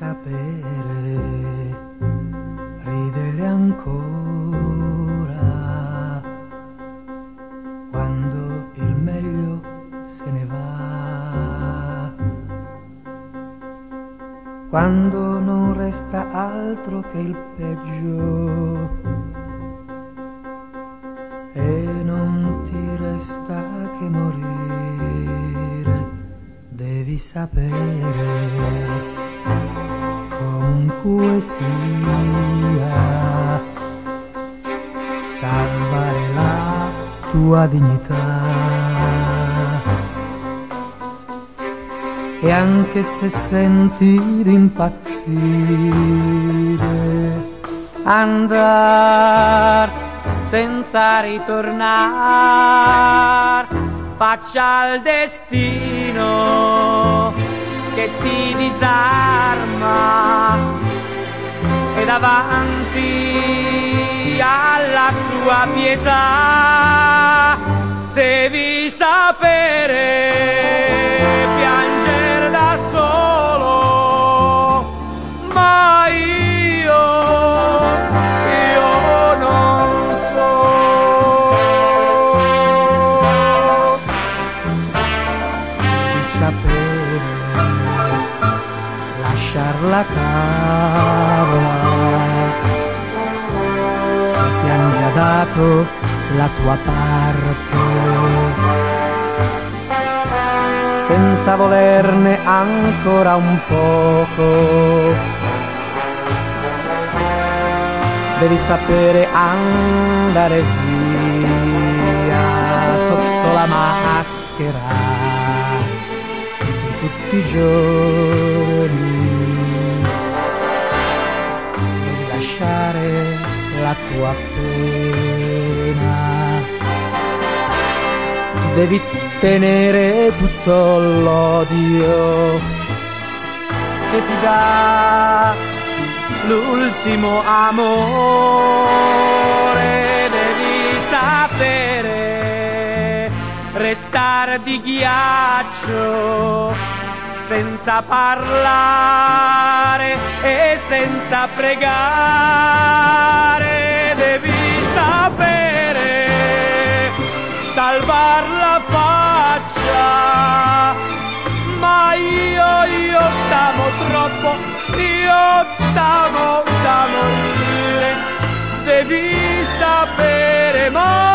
sapere, ridere ancora. Quando il meglio se ne va, quando non resta altro che il peggio. E non ti resta che morire, devi sapere comunque sia, salvare la tua dignità. E anche se senti impazzire, andar senza ritornare, faccia il destino che ti disarma davanti alla sua pietà devi sapere piangere da solo, ma io, io non so. Devi sapere lasciar la cavola se ti han già dato la tua parte. Senza volerne ancora un poco devi sapere andare via sotto la maschera di tutti i giorni tua pena devi tenere tutto l'odio che ti dà l'ultimo amore. Devi sapere restare di ghiaccio senza parlare e senza pregare salvar la faccia. Ma io io t'amo troppo io t'amo da morire. Devi sapere ma